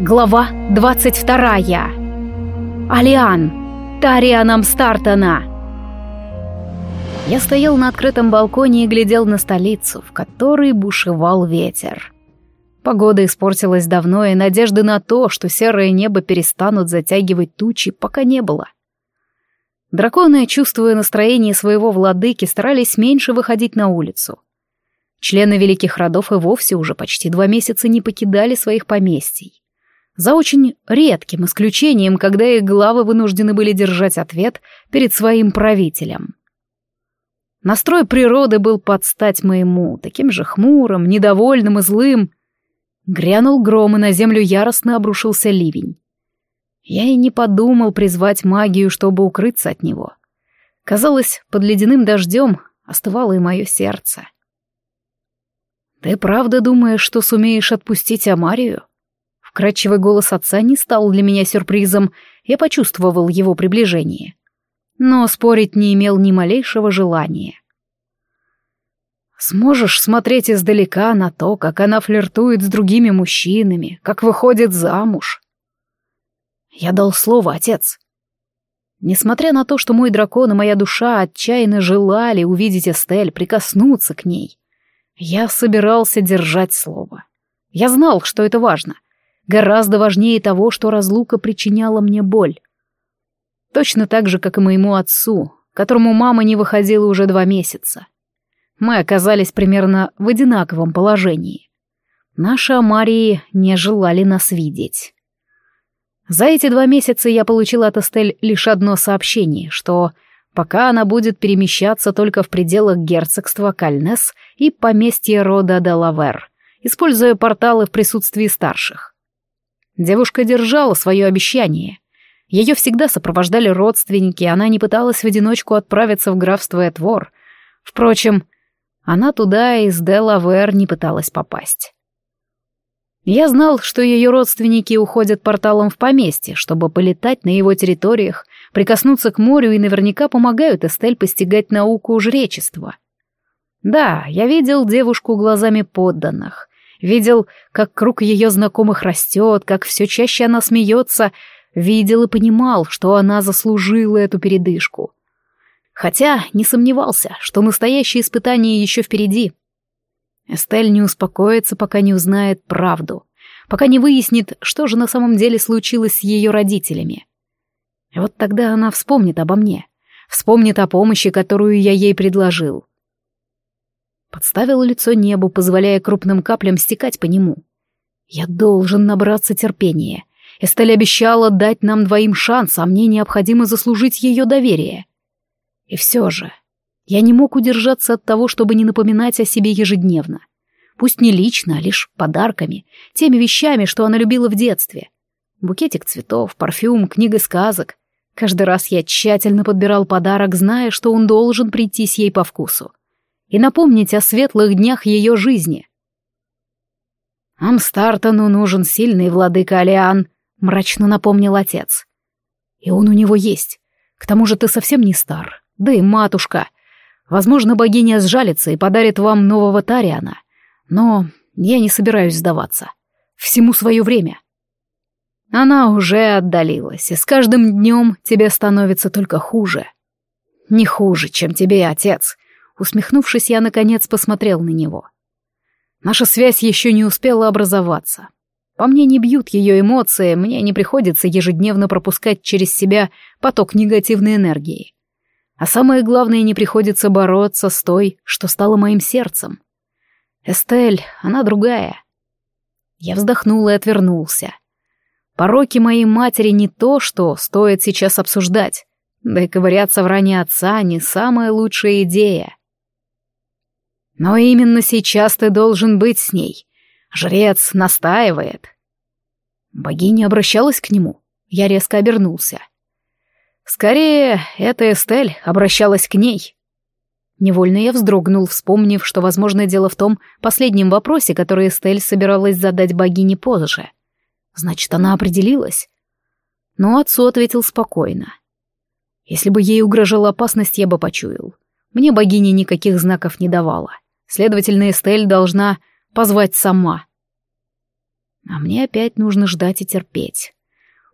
Глава 22. Алиан. Тарианом Стартона. Я стоял на открытом балконе и глядел на столицу, в которой бушевал ветер. Погода испортилась давно, и надежды на то, что серое небо перестанут затягивать тучи, пока не было. Драконы, чувствуя настроение своего владыки, старались меньше выходить на улицу. Члены великих родов и вовсе уже почти два месяца не покидали своих поместий. За очень редким исключением, когда их главы вынуждены были держать ответ перед своим правителем. Настрой природы был под стать моему, таким же хмурым, недовольным и злым. Грянул гром, и на землю яростно обрушился ливень. Я и не подумал призвать магию, чтобы укрыться от него. Казалось, под ледяным дождем остывало и мое сердце. «Ты правда думаешь, что сумеешь отпустить Амарию?» Вкрадчивый голос отца не стал для меня сюрпризом, я почувствовал его приближение но спорить не имел ни малейшего желания. Сможешь смотреть издалека на то, как она флиртует с другими мужчинами, как выходит замуж. Я дал слово, отец. Несмотря на то, что мой дракон и моя душа отчаянно желали увидеть Эстель, прикоснуться к ней, я собирался держать слово. Я знал, что это важно. Гораздо важнее того, что разлука причиняла мне боль. Точно так же, как и моему отцу, которому мама не выходила уже два месяца. Мы оказались примерно в одинаковом положении. Наши Амарии не желали нас видеть. За эти два месяца я получила от Эстель лишь одно сообщение, что пока она будет перемещаться только в пределах герцогства Кальнес и поместья рода Делавер, используя порталы в присутствии старших. Девушка держала свое обещание — ее всегда сопровождали родственники, она не пыталась в одиночку отправиться в графство Этвор. Впрочем, она туда из Делавер не пыталась попасть. Я знал, что ее родственники уходят порталом в поместье, чтобы полетать на его территориях, прикоснуться к морю и наверняка помогают Эстель постигать науку жречества. Да, я видел девушку глазами подданных, видел, как круг ее знакомых растет, как все чаще она смеется — Видел и понимал, что она заслужила эту передышку. Хотя не сомневался, что настоящее испытание еще впереди. Эстель не успокоится, пока не узнает правду, пока не выяснит, что же на самом деле случилось с ее родителями. И вот тогда она вспомнит обо мне, вспомнит о помощи, которую я ей предложил. Подставил лицо небу, позволяя крупным каплям стекать по нему. Я должен набраться терпения, Эстель обещала дать нам двоим шанс, а мне необходимо заслужить ее доверие. И все же, я не мог удержаться от того, чтобы не напоминать о себе ежедневно. Пусть не лично, а лишь подарками, теми вещами, что она любила в детстве. Букетик цветов, парфюм, книга сказок. Каждый раз я тщательно подбирал подарок, зная, что он должен прийтись ей по вкусу. И напомнить о светлых днях ее жизни. «Амстартону нужен сильный владыка Алиан», — мрачно напомнил отец. «И он у него есть. К тому же ты совсем не стар. Да и матушка. Возможно, богиня сжалится и подарит вам нового Тариана. Но я не собираюсь сдаваться. Всему свое время». Она уже отдалилась, и с каждым днем тебе становится только хуже. Не хуже, чем тебе, отец. Усмехнувшись, я, наконец, посмотрел на него. Наша связь еще не успела образоваться. По мне не бьют ее эмоции, мне не приходится ежедневно пропускать через себя поток негативной энергии. А самое главное, не приходится бороться с той, что стало моим сердцем. Эстель, она другая. Я вздохнул и отвернулся. Пороки моей матери не то, что стоит сейчас обсуждать. Да и ковыряться в ране отца не самая лучшая идея. Но именно сейчас ты должен быть с ней. Жрец настаивает. Богиня обращалась к нему. Я резко обернулся. Скорее, эта Эстель обращалась к ней. Невольно я вздрогнул, вспомнив, что, возможно, дело в том последнем вопросе, который Эстель собиралась задать богине позже. Значит, она определилась. Но отцу ответил спокойно. Если бы ей угрожала опасность, я бы почуял. Мне богиня никаких знаков не давала. Следовательно, Эстель должна позвать сама. А мне опять нужно ждать и терпеть.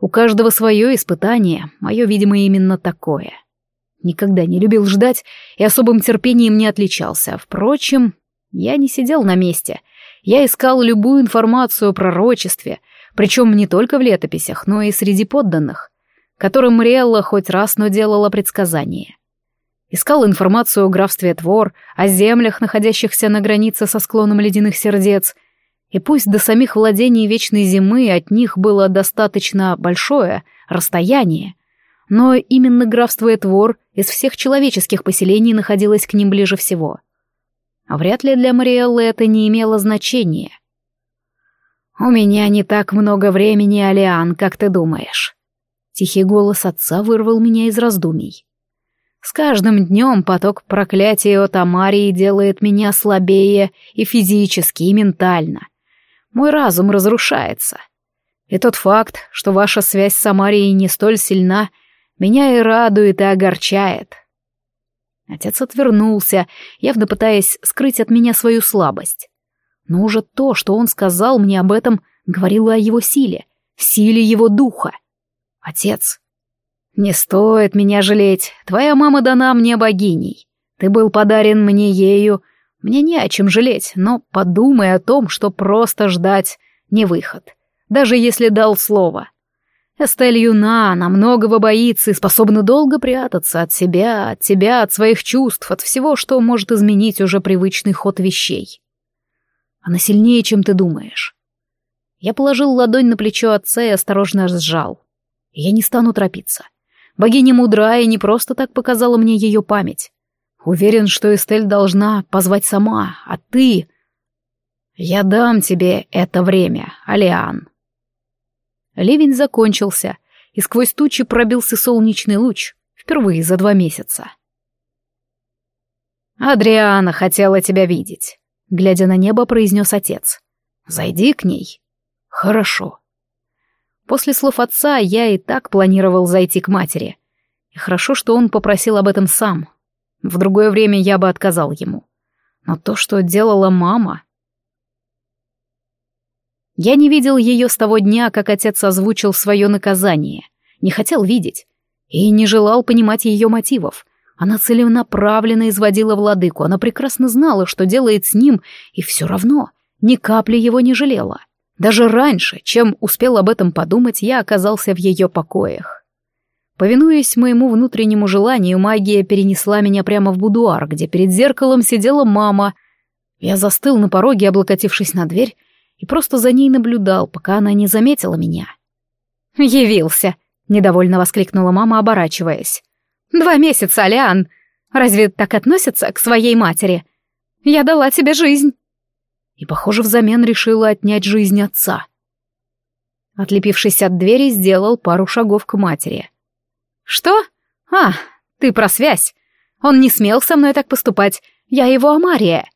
У каждого свое испытание, мое, видимо, именно такое. Никогда не любил ждать и особым терпением не отличался. Впрочем, я не сидел на месте. Я искал любую информацию о пророчестве, причем не только в летописях, но и среди подданных, которым Риэлла хоть раз, но делала предсказания. Искал информацию о графстве Твор, о землях, находящихся на границе со склоном ледяных сердец, и пусть до самих владений Вечной Зимы от них было достаточно большое расстояние, но именно графство Этвор из всех человеческих поселений находилось к ним ближе всего. Вряд ли для Мариэллы это не имело значения. «У меня не так много времени, Алиан, как ты думаешь». Тихий голос отца вырвал меня из раздумий. С каждым днем поток проклятия от Амарии делает меня слабее и физически, и ментально. Мой разум разрушается. И тот факт, что ваша связь с Амарией не столь сильна, меня и радует, и огорчает. Отец отвернулся, явно пытаясь скрыть от меня свою слабость. Но уже то, что он сказал мне об этом, говорило о его силе, силе его духа. Отец, не стоит меня жалеть, твоя мама дана мне богиней. Ты был подарен мне ею, мне не о чем жалеть, но подумай о том, что просто ждать не выход, даже если дал слово. Эстель юна, она многого боится и способна долго прятаться от себя, от тебя, от своих чувств, от всего, что может изменить уже привычный ход вещей. Она сильнее, чем ты думаешь. Я положил ладонь на плечо отца и осторожно сжал. Я не стану торопиться. Богиня мудрая и не просто так показала мне ее память. Уверен, что Эстель должна позвать сама, а ты... Я дам тебе это время, Алиан. Ливень закончился, и сквозь тучи пробился солнечный луч, впервые за два месяца. «Адриана хотела тебя видеть», — глядя на небо, произнес отец. «Зайди к ней». «Хорошо». После слов отца я и так планировал зайти к матери. И хорошо, что он попросил об этом сам, в другое время я бы отказал ему. Но то, что делала мама... Я не видел ее с того дня, как отец озвучил свое наказание. Не хотел видеть. И не желал понимать ее мотивов. Она целенаправленно изводила владыку. Она прекрасно знала, что делает с ним, и все равно ни капли его не жалела. Даже раньше, чем успел об этом подумать, я оказался в ее покоях. Повинуясь моему внутреннему желанию, магия перенесла меня прямо в будуар, где перед зеркалом сидела мама. Я застыл на пороге, облокотившись на дверь, и просто за ней наблюдал, пока она не заметила меня. «Явился!» — недовольно воскликнула мама, оборачиваясь. «Два месяца, Алиан! Разве так относятся к своей матери? Я дала тебе жизнь!» И, похоже, взамен решила отнять жизнь отца. Отлепившись от двери, сделал пару шагов к матери — «Что? А, ты про связь. Он не смел со мной так поступать. Я его Амария».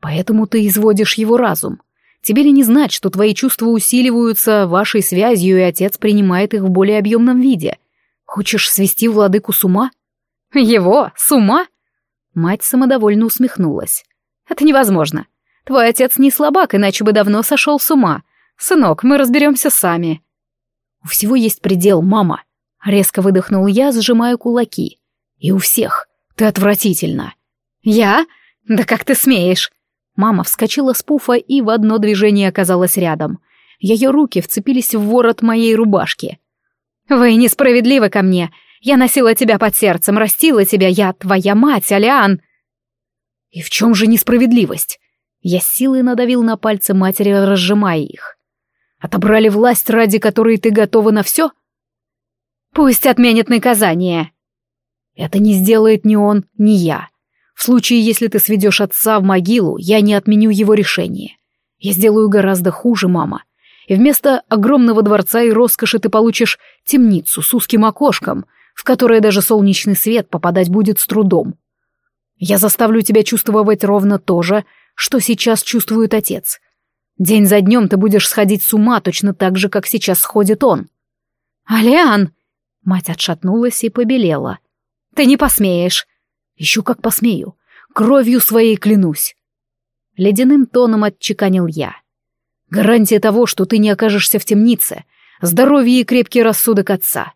«Поэтому ты изводишь его разум. Тебе ли не знать, что твои чувства усиливаются вашей связью, и отец принимает их в более объемном виде? Хочешь свести владыку с ума?» «Его? С ума?» Мать самодовольно усмехнулась. «Это невозможно. Твой отец не слабак, иначе бы давно сошел с ума. Сынок, мы разберемся сами». «У всего есть предел, мама», Резко выдохнул я, сжимая кулаки. И у всех. Ты отвратительно. Я? Да как ты смеешь? Мама вскочила с пуфа и в одно движение оказалась рядом. Ее руки вцепились в ворот моей рубашки. «Вы несправедливы ко мне. Я носила тебя под сердцем, растила тебя, я твоя мать, Алиан!» «И в чем же несправедливость?» Я силой надавил на пальцы матери, разжимая их. «Отобрали власть, ради которой ты готова на все?» Пусть отменят наказание. Это не сделает ни он, ни я. В случае, если ты сведешь отца в могилу, я не отменю его решение. Я сделаю гораздо хуже, мама. И вместо огромного дворца и роскоши ты получишь темницу с узким окошком, в которое даже солнечный свет попадать будет с трудом. Я заставлю тебя чувствовать ровно то же, что сейчас чувствует отец. День за днем ты будешь сходить с ума точно так же, как сейчас сходит он. «Алиан!» Мать отшатнулась и побелела. «Ты не посмеешь!» «Еще как посмею! Кровью своей клянусь!» Ледяным тоном отчеканил я. Гарантия того, что ты не окажешься в темнице. Здоровье и крепкий рассудок отца.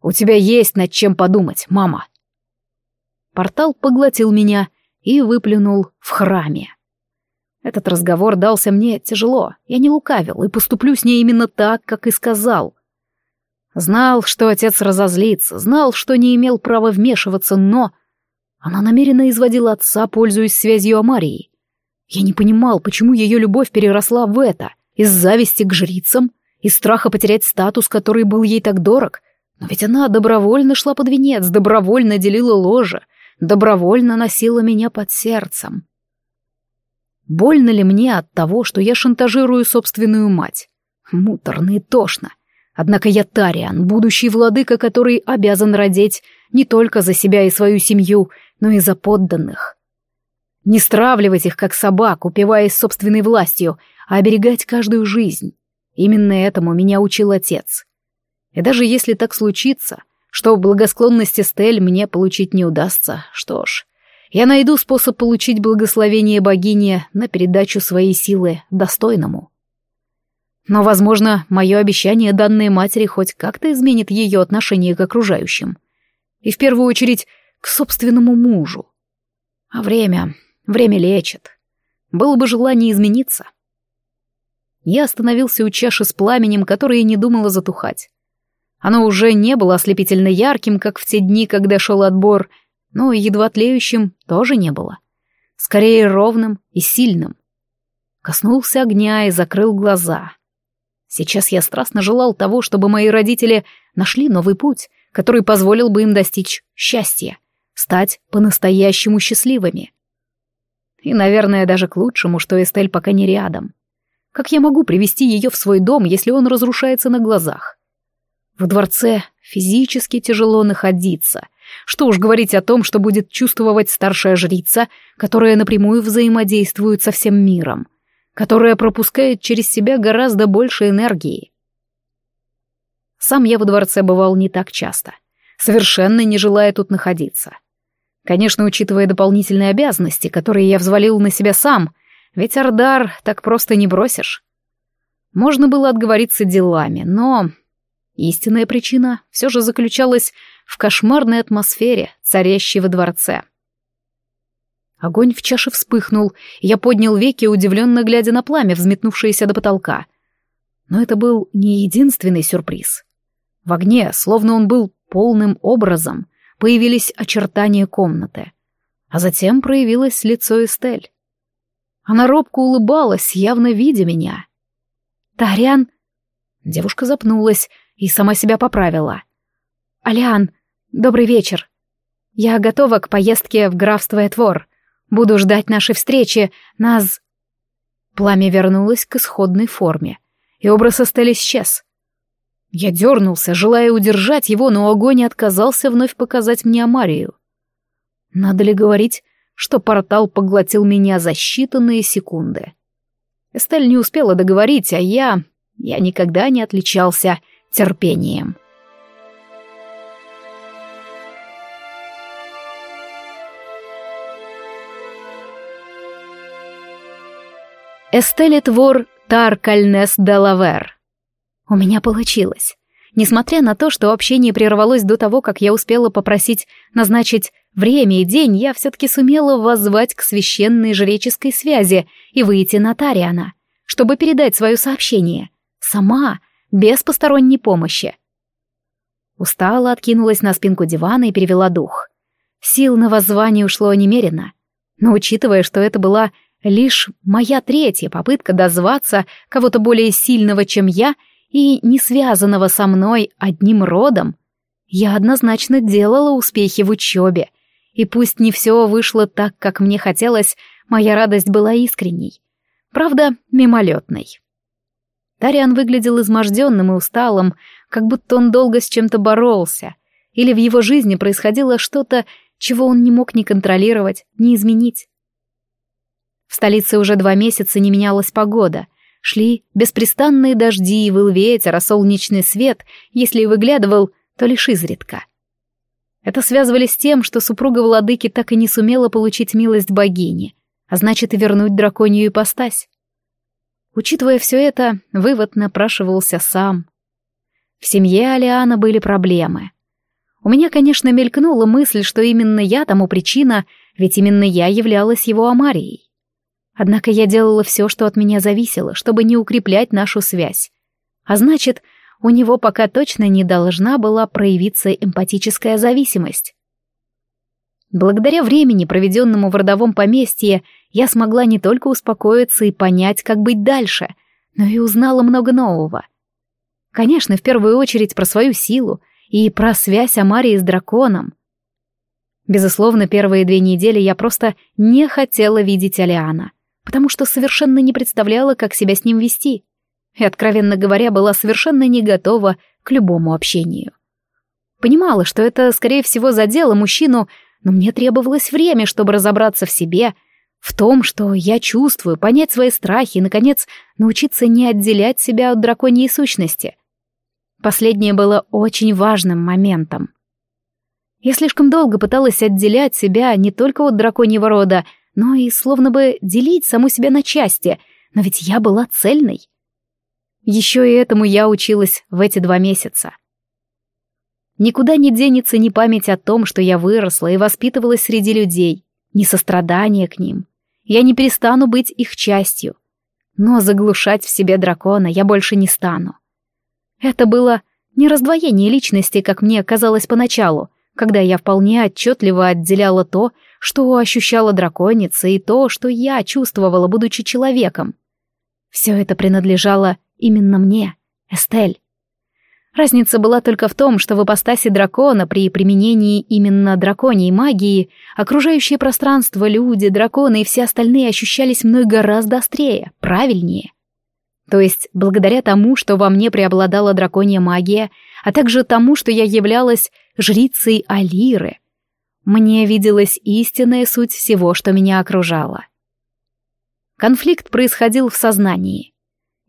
У тебя есть над чем подумать, мама. Портал поглотил меня и выплюнул в храме. Этот разговор дался мне тяжело. Я не лукавил и поступлю с ней именно так, как и сказал. Знал, что отец разозлится, знал, что не имел права вмешиваться, но... Она намеренно изводила отца, пользуясь связью Амарии. Я не понимал, почему ее любовь переросла в это. Из зависти к жрицам, из страха потерять статус, который был ей так дорог. Но ведь она добровольно шла под венец, добровольно делила ложе, добровольно носила меня под сердцем. Больно ли мне от того, что я шантажирую собственную мать? Муторно и тошно. Однако я Тариан, будущий владыка, который обязан родить не только за себя и свою семью, но и за подданных. Не стравливать их, как собак, упиваясь собственной властью, а оберегать каждую жизнь. Именно этому меня учил отец. И даже если так случится, что благосклонности Стель мне получить не удастся, что ж, я найду способ получить благословение богини на передачу своей силы достойному. Но, возможно, мое обещание данной матери хоть как-то изменит ее отношение к окружающим. И в первую очередь к собственному мужу. А время... время лечит. Было бы желание измениться. Я остановился у чаши с пламенем, которое не думала затухать. Оно уже не было ослепительно ярким, как в те дни, когда шел отбор, но и едва тлеющим тоже не было. Скорее ровным и сильным. Коснулся огня и закрыл глаза. Сейчас я страстно желал того, чтобы мои родители нашли новый путь, который позволил бы им достичь счастья, стать по-настоящему счастливыми. И, наверное, даже к лучшему, что Эстель пока не рядом. Как я могу привести ее в свой дом, если он разрушается на глазах? В дворце физически тяжело находиться. Что уж говорить о том, что будет чувствовать старшая жрица, которая напрямую взаимодействует со всем миром, которая пропускает через себя гораздо больше энергии. Сам я во дворце бывал не так часто, совершенно не желая тут находиться. Конечно, учитывая дополнительные обязанности, которые я взвалил на себя сам, ведь Ардар так просто не бросишь. Можно было отговориться делами, но Истинная причина все же заключалась в кошмарной атмосфере, царящей во дворце. Огонь в чаше вспыхнул, и я поднял веки, удивленно глядя на пламя, взметнувшееся до потолка. Но это был не единственный сюрприз. В огне, словно он был полным образом, появились очертания комнаты. А затем проявилось лицо Эстель. Она робко улыбалась, явно видя меня. «Тариан...» Девушка запнулась, и сама себя поправила. «Алиан, добрый вечер. Я готова к поездке в графство Этвор. Буду ждать нашей встречи. Нас...» Пламя вернулось к исходной форме, и образ Эстель исчез. Я дернулся, желая удержать его, но огонь отказался вновь показать мне Амарию. Надо ли говорить, что портал поглотил меня за считанные секунды? Эстель не успела договорить, а я... Я никогда не отличался терпением. Эстелит Вор Тар Кальнес Делавер. У меня получилось. Несмотря на то, что общение прервалось до того, как я успела попросить назначить время и день, я все-таки сумела воззвать к священной жреческой связи и выйти на Тариана, чтобы передать свое сообщение. Сама, без посторонней помощи. Устала, откинулась на спинку дивана и перевела дух. Сил на воззвание ушло немерено. Но учитывая, что это была лишь моя третья попытка дозваться кого-то более сильного, чем я, и не связанного со мной одним родом, я однозначно делала успехи в учебе. И пусть не все вышло так, как мне хотелось, моя радость была искренней. Правда, мимолетной. Тариан выглядел изможденным и усталым, как будто он долго с чем-то боролся, или в его жизни происходило что-то, чего он не мог ни контролировать, ни изменить. В столице уже два месяца не менялась погода. Шли беспрестанные дожди, и выл ветер, а солнечный свет, если и выглядывал, то лишь изредка. Это связывали с тем, что супруга владыки так и не сумела получить милость богини, а значит и вернуть драконью ипостась. Учитывая все это, вывод напрашивался сам. В семье Алиана были проблемы. У меня, конечно, мелькнула мысль, что именно я тому причина, ведь именно я являлась его Амарией. Однако я делала все, что от меня зависело, чтобы не укреплять нашу связь. А значит, у него пока точно не должна была проявиться эмпатическая зависимость. Благодаря времени, проведенному в родовом поместье, я смогла не только успокоиться и понять, как быть дальше, но и узнала много нового. Конечно, в первую очередь про свою силу и про связь Амарии с драконом. Безусловно, первые две недели я просто не хотела видеть Алиана, потому что совершенно не представляла, как себя с ним вести. И, откровенно говоря, была совершенно не готова к любому общению. Понимала, что это, скорее всего, задело мужчину, но мне требовалось время, чтобы разобраться в себе, в том, что я чувствую, понять свои страхи и, наконец, научиться не отделять себя от драконьей сущности. Последнее было очень важным моментом. Я слишком долго пыталась отделять себя не только от драконьего рода, но и словно бы делить саму себя на части, но ведь я была цельной. Еще и этому я училась в эти два месяца. Никуда не денется ни память о том, что я выросла и воспитывалась среди людей, ни сострадание к ним. Я не перестану быть их частью. Но заглушать в себе дракона я больше не стану. Это было не раздвоение личности, как мне казалось поначалу, когда я вполне отчетливо отделяла то, что ощущала драконица, и то, что я чувствовала, будучи человеком. Все это принадлежало именно мне, Эстель. Разница была только в том, что в ипостаси дракона при применении именно драконьей магии окружающее пространство, люди, драконы и все остальные ощущались мной гораздо острее, правильнее. То есть, благодаря тому, что во мне преобладала драконья магия, а также тому, что я являлась жрицей Алиры, мне виделась истинная суть всего, что меня окружало. Конфликт происходил в сознании.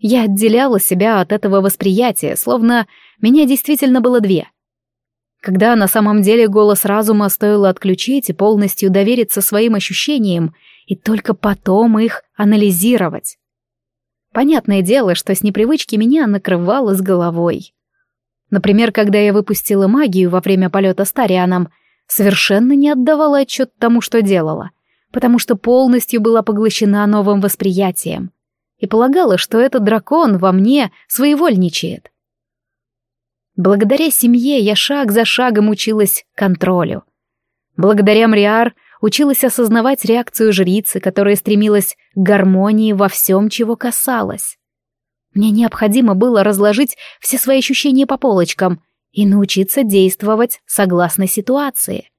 Я отделяла себя от этого восприятия, словно меня действительно было две. Когда на самом деле голос разума стоило отключить и полностью довериться своим ощущениям, и только потом их анализировать. Понятное дело, что с непривычки меня накрывало с головой. Например, когда я выпустила магию во время полета с Тарианом, совершенно не отдавала отчет тому, что делала, потому что полностью была поглощена новым восприятием и полагала, что этот дракон во мне своевольничает. Благодаря семье я шаг за шагом училась контролю. Благодаря Мриар училась осознавать реакцию жрицы, которая стремилась к гармонии во всем, чего касалась. Мне необходимо было разложить все свои ощущения по полочкам и научиться действовать согласно ситуации.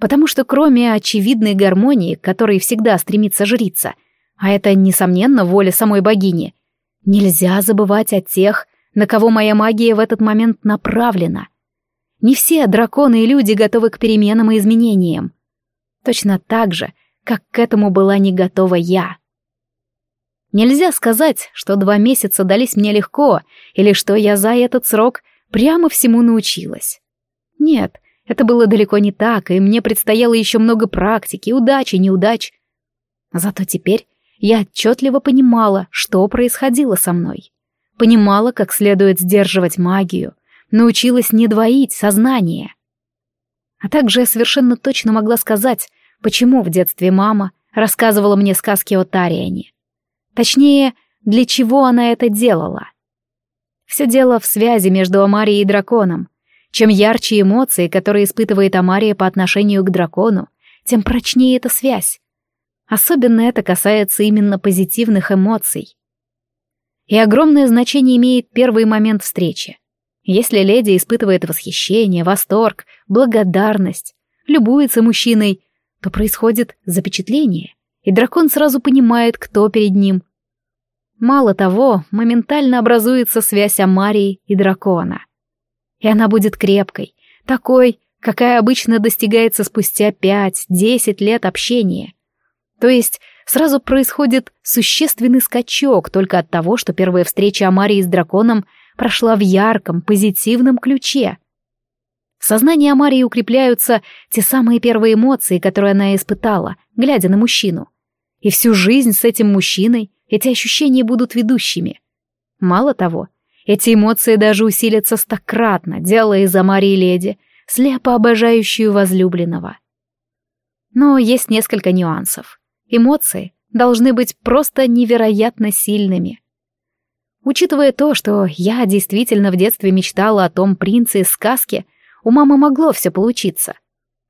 Потому что кроме очевидной гармонии, к которой всегда стремится жрица — а это, несомненно, воля самой богини. Нельзя забывать о тех, на кого моя магия в этот момент направлена. Не все драконы и люди готовы к переменам и изменениям. Точно так же, как к этому была не готова я. Нельзя сказать, что два месяца дались мне легко, или что я за этот срок прямо всему научилась. Нет, это было далеко не так, и мне предстояло еще много практики, удачи, неудач. Зато теперь я отчетливо понимала, что происходило со мной. Понимала, как следует сдерживать магию, научилась не двоить сознание. А также я совершенно точно могла сказать, почему в детстве мама рассказывала мне сказки о Тариане. Точнее, для чего она это делала. Все дело в связи между Амарией и драконом. Чем ярче эмоции, которые испытывает Амария по отношению к дракону, тем прочнее эта связь, Особенно это касается именно позитивных эмоций. И огромное значение имеет первый момент встречи. Если леди испытывает восхищение, восторг, благодарность, любуется мужчиной, то происходит запечатление, и дракон сразу понимает, кто перед ним. Мало того, моментально образуется связь Амарии и дракона. И она будет крепкой, такой, какая обычно достигается спустя пять-десять лет общения. То есть сразу происходит существенный скачок только от того, что первая встреча Амарии с драконом прошла в ярком, позитивном ключе. В сознании Амарии укрепляются те самые первые эмоции, которые она испытала, глядя на мужчину. И всю жизнь с этим мужчиной эти ощущения будут ведущими. Мало того, эти эмоции даже усилятся стократно, делая из Амарии леди, слепо обожающую возлюбленного. Но есть несколько нюансов. Эмоции должны быть просто невероятно сильными. Учитывая то, что я действительно в детстве мечтала о том принце из сказки, у мамы могло все получиться.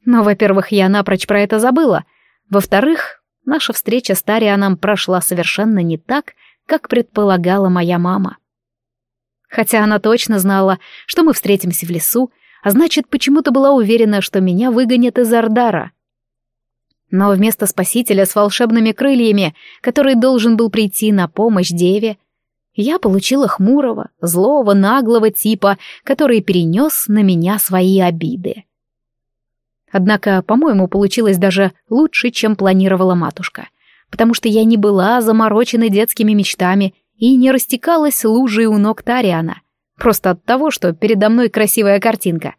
Но, во-первых, я напрочь про это забыла. Во-вторых, наша встреча с Тарианом прошла совершенно не так, как предполагала моя мама. Хотя она точно знала, что мы встретимся в лесу, а значит, почему-то была уверена, что меня выгонят из Ардара. Но вместо спасителя с волшебными крыльями, который должен был прийти на помощь деве, я получила хмурого, злого, наглого типа, который перенес на меня свои обиды. Однако, по-моему, получилось даже лучше, чем планировала матушка, потому что я не была заморочена детскими мечтами и не растекалась лужей у ног Тариана, просто от того, что передо мной красивая картинка.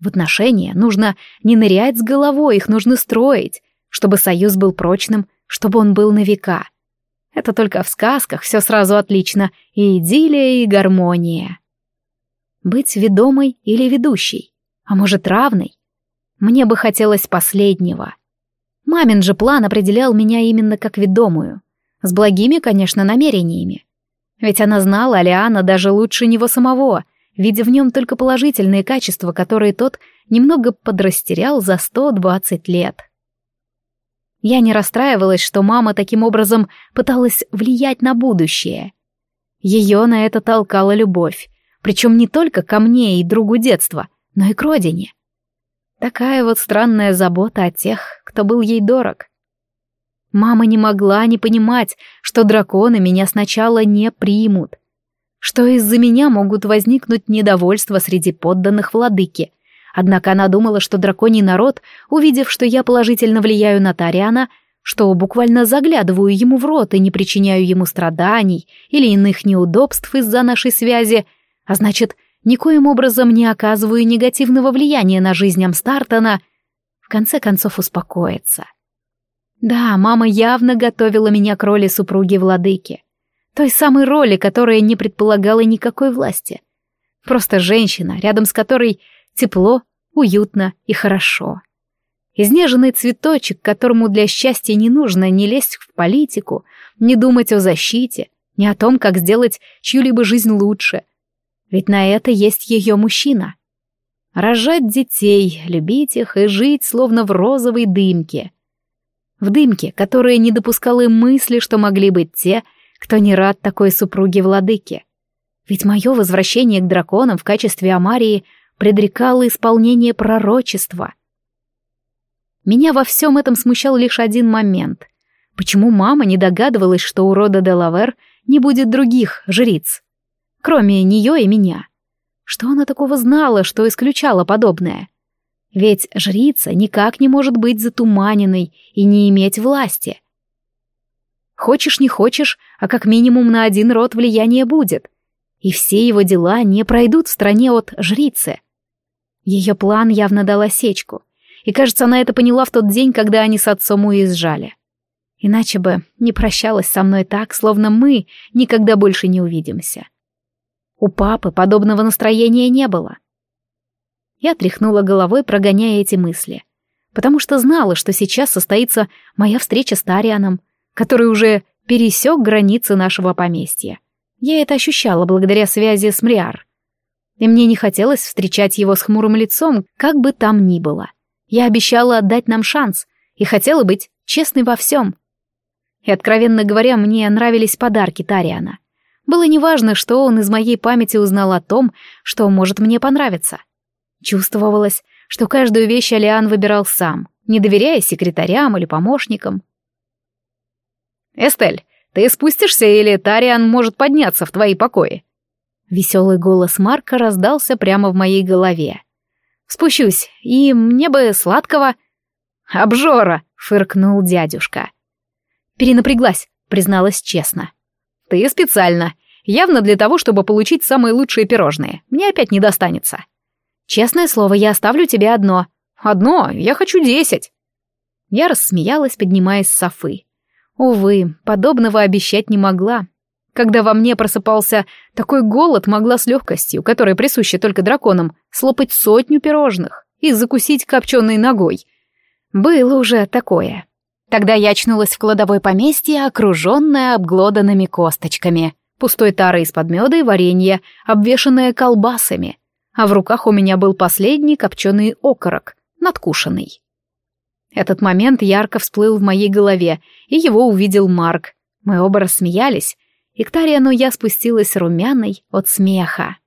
В отношения нужно не нырять с головой, их нужно строить, чтобы союз был прочным, чтобы он был на века. Это только в сказках все сразу отлично, и идиллия, и гармония. Быть ведомой или ведущей, а может равной? Мне бы хотелось последнего. Мамин же план определял меня именно как ведомую. С благими, конечно, намерениями. Ведь она знала Алиана даже лучше него самого, видя в нем только положительные качества, которые тот немного подрастерял за 120 лет. Я не расстраивалась, что мама таким образом пыталась влиять на будущее. Ее на это толкала любовь, причем не только ко мне и другу детства, но и к родине. Такая вот странная забота о тех, кто был ей дорог. Мама не могла не понимать, что драконы меня сначала не примут, что из-за меня могут возникнуть недовольства среди подданных владыки. Однако она думала, что драконий народ, увидев, что я положительно влияю на Тариана, что буквально заглядываю ему в рот и не причиняю ему страданий или иных неудобств из-за нашей связи, а значит, никоим образом не оказываю негативного влияния на жизнь Амстартона, в конце концов успокоится. Да, мама явно готовила меня к роли супруги владыки. Той самой роли, которая не предполагала никакой власти. Просто женщина, рядом с которой тепло, уютно и хорошо. Изнеженный цветочек, которому для счастья не нужно не лезть в политику, не думать о защите, не о том, как сделать чью-либо жизнь лучше. Ведь на это есть ее мужчина. Рожать детей, любить их и жить словно в розовой дымке в дымке, которая не допускала мысли, что могли быть те, кто не рад такой супруге владыки. Ведь мое возвращение к драконам в качестве Амарии предрекало исполнение пророчества. Меня во всем этом смущал лишь один момент. Почему мама не догадывалась, что у рода Делавер не будет других жриц, кроме нее и меня? Что она такого знала, что исключала подобное? — ведь жрица никак не может быть затуманенной и не иметь власти. Хочешь, не хочешь, а как минимум на один род влияние будет. И все его дела не пройдут в стране от жрицы. Ее план явно дал осечку. И, кажется, она это поняла в тот день, когда они с отцом уезжали. Иначе бы не прощалась со мной так, словно мы никогда больше не увидимся. У папы подобного настроения не было. Я тряхнула головой, прогоняя эти мысли. Потому что знала, что сейчас состоится моя встреча с Тарианом, который уже пересек границы нашего поместья. Я это ощущала благодаря связи с Мриар. И мне не хотелось встречать его с хмурым лицом, как бы там ни было. Я обещала отдать нам шанс и хотела быть честной во всем. И, откровенно говоря, мне нравились подарки Тариана. Было неважно, что он из моей памяти узнал о том, что может мне понравиться. Чувствовалось, что каждую вещь Алиан выбирал сам, не доверяя секретарям или помощникам. «Эстель, ты спустишься или Тариан может подняться в твои покои?» Веселый голос Марка раздался прямо в моей голове. «Спущусь, и мне бы сладкого...» «Обжора!» — фыркнул дядюшка. Перенапряглась, призналась честно. «Ты специально. Явно для того, чтобы получить самые лучшие пирожные. Мне опять не достанется». Честное слово, я оставлю тебе одно. Одно? Я хочу десять. Я рассмеялась, поднимаясь с софы. Увы, подобного обещать не могла. Когда во мне просыпался такой голод, могла с легкостью, которая присуща только драконам, слопать сотню пирожных и закусить копченой ногой. Было уже такое. Тогда я очнулась в кладовой поместье, окруженная обглоданными косточками, пустой тарой из-под меда и варенья, обвешанная колбасами, а в руках у меня был последний копченый окорок, надкушенный. Этот момент ярко всплыл в моей голове, и его увидел Марк. Мы оба рассмеялись, и к Тариану я спустилась румяной от смеха.